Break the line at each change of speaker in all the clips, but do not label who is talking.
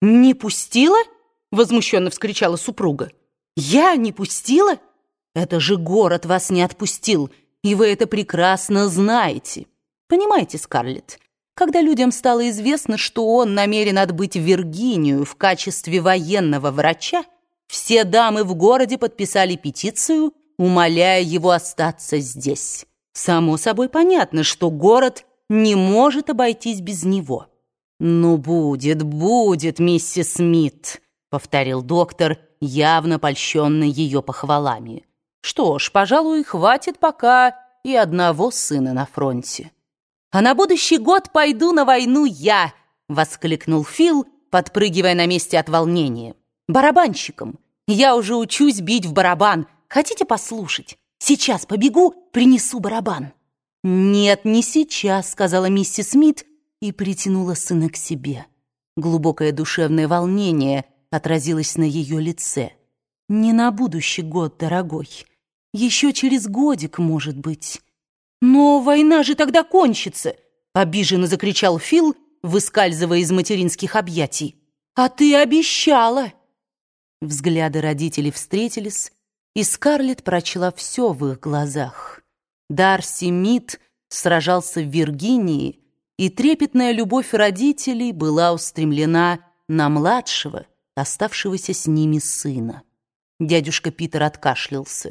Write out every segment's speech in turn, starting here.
«Не пустила?» — возмущенно вскричала супруга. «Я не пустила? Это же город вас не отпустил, и вы это прекрасно знаете. Понимаете, Скарлетт, когда людям стало известно, что он намерен отбыть в Виргинию в качестве военного врача, все дамы в городе подписали петицию, умоляя его остаться здесь. Само собой понятно, что город не может обойтись без него. «Ну, будет, будет, миссис Смит», — повторил доктор, явно польщенный ее похвалами. «Что ж, пожалуй, хватит пока и одного сына на фронте». «А на будущий год пойду на войну я!» — воскликнул Фил, подпрыгивая на месте от волнения. «Барабанщиком! Я уже учусь бить в барабан. Хотите послушать? Сейчас побегу, принесу барабан». «Нет, не сейчас», — сказала миссис Смит и притянула сына к себе. Глубокое душевное волнение отразилось на ее лице. «Не на будущий год, дорогой. Еще через годик, может быть». «Но война же тогда кончится!» — обиженно закричал Фил, выскальзывая из материнских объятий. «А ты обещала!» Взгляды родителей встретились, и Скарлетт прочла все в их глазах. Дарси Мид сражался в Виргинии, и трепетная любовь родителей была устремлена на младшего, оставшегося с ними сына. Дядюшка Питер откашлялся.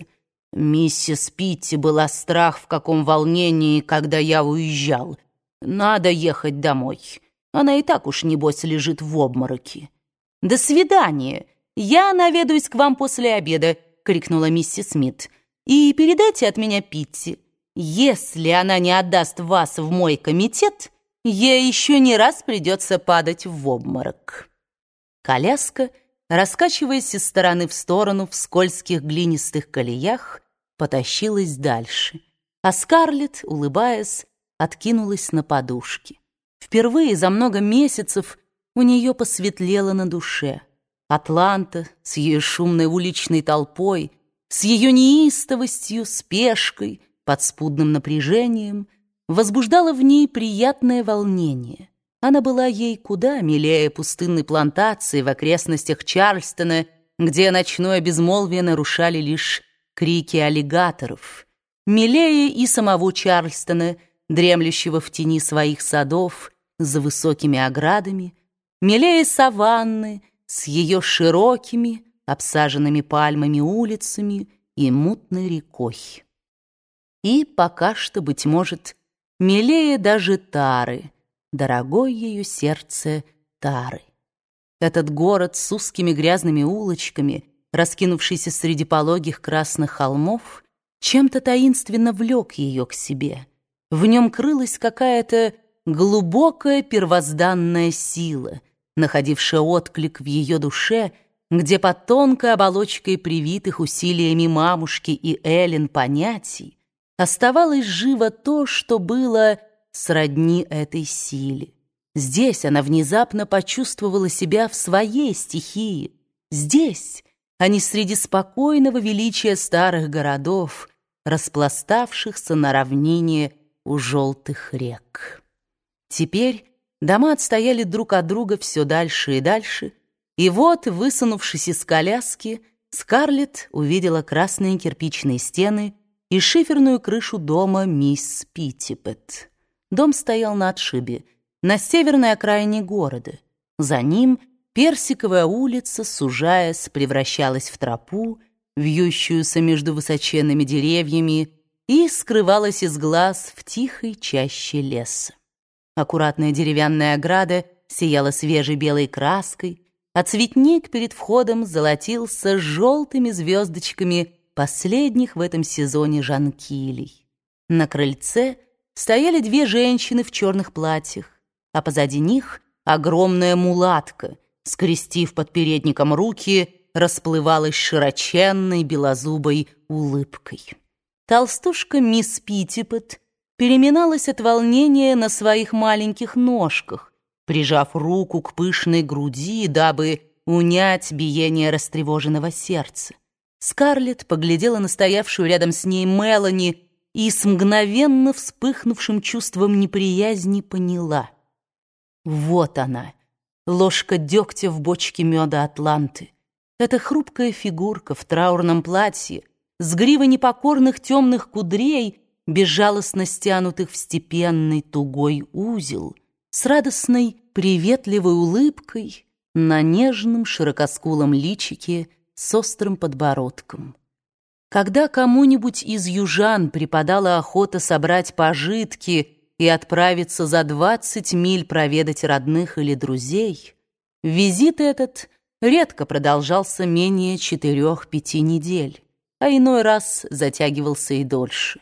«Миссис Питти была страх в каком волнении, когда я уезжал. Надо ехать домой. Она и так уж, небось, лежит в обмороке». «До свидания! Я наведаюсь к вам после обеда», — крикнула миссис Смит. «И передайте от меня Питти. Если она не отдаст вас в мой комитет, ей еще не раз придется падать в обморок». Коляска, раскачиваясь из стороны в сторону в скользких глинистых колеях, потащилась дальше, а Скарлетт, улыбаясь, откинулась на подушки. Впервые за много месяцев у нее посветлело на душе. Атланта с ее шумной уличной толпой, с ее неистовостью, спешкой, подспудным напряжением, возбуждала в ней приятное волнение. Она была ей куда милее пустынной плантации в окрестностях Чарльстона, где ночное безмолвие нарушали лишь крики аллигаторов, милее и самого Чарльстона, дремлющего в тени своих садов за высокими оградами, милее саванны с ее широкими, обсаженными пальмами улицами и мутной рекой. И пока что, быть может, милее даже Тары, дорогой ее сердце Тары. Этот город с узкими грязными улочками — раскинувшийся среди пологих красных холмов, чем-то таинственно влек ее к себе. В нем крылась какая-то глубокая первозданная сила, находившая отклик в ее душе, где под тонкой оболочкой привитых усилиями мамушки и Эллен понятий оставалось живо то, что было сродни этой силе. Здесь она внезапно почувствовала себя в своей стихии. Здесь а не среди спокойного величия старых городов, распластавшихся на равнине у желтых рек. Теперь дома отстояли друг от друга все дальше и дальше, и вот, высунувшись из коляски, Скарлетт увидела красные кирпичные стены и шиферную крышу дома мисс Питтипет. Дом стоял на отшибе, на северной окраине города. За ним — Персиковая улица, сужаясь, превращалась в тропу, вьющуюся между высоченными деревьями, и скрывалась из глаз в тихой чаще леса. Аккуратная деревянная ограда сияла свежей белой краской, а цветник перед входом золотился желтыми звездочками последних в этом сезоне жанкилей. На крыльце стояли две женщины в черных платьях, а позади них огромная мулатка — скрестив под передником руки, расплывалась широченной белозубой улыбкой. Толстушка мисс Питтипет переминалась от волнения на своих маленьких ножках, прижав руку к пышной груди, дабы унять биение растревоженного сердца. Скарлетт поглядела на стоявшую рядом с ней Мелани и с мгновенно вспыхнувшим чувством неприязни поняла. Вот она — ложка дегтя в бочке меда Атланты. Эта хрупкая фигурка в траурном платье, с гривой непокорных темных кудрей, безжалостно стянутых в степенный тугой узел, с радостной приветливой улыбкой на нежном широкоскулом личике с острым подбородком. Когда кому-нибудь из южан припадала охота собрать пожитки и отправиться за двадцать миль проведать родных или друзей, визит этот редко продолжался менее четырех-пяти недель, а иной раз затягивался и дольше.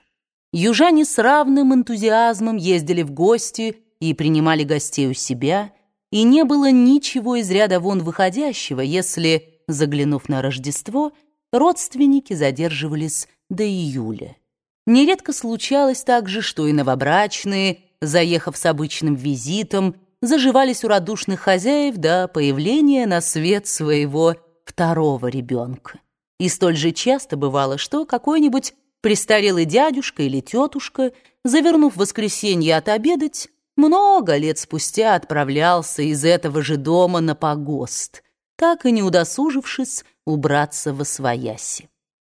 Южане с равным энтузиазмом ездили в гости и принимали гостей у себя, и не было ничего из ряда вон выходящего, если, заглянув на Рождество, родственники задерживались до июля. Нередко случалось также, что и новобрачные, заехав с обычным визитом, заживались у радушных хозяев до появления на свет своего второго ребенка. И столь же часто бывало, что какой-нибудь престарелый дядюшка или тетушка, завернув в воскресенье отобедать, много лет спустя отправлялся из этого же дома на погост, так и не удосужившись убраться во свояси.